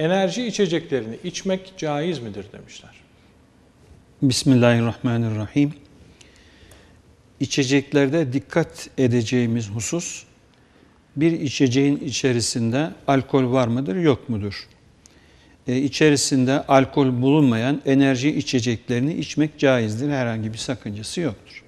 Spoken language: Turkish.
enerji içeceklerini içmek caiz midir demişler. Bismillahirrahmanirrahim. İçeceklerde dikkat edeceğimiz husus bir içeceğin içerisinde alkol var mıdır yok mudur? Ee, içerisinde alkol bulunmayan enerji içeceklerini içmek caizdir. Herhangi bir sakıncası yoktur.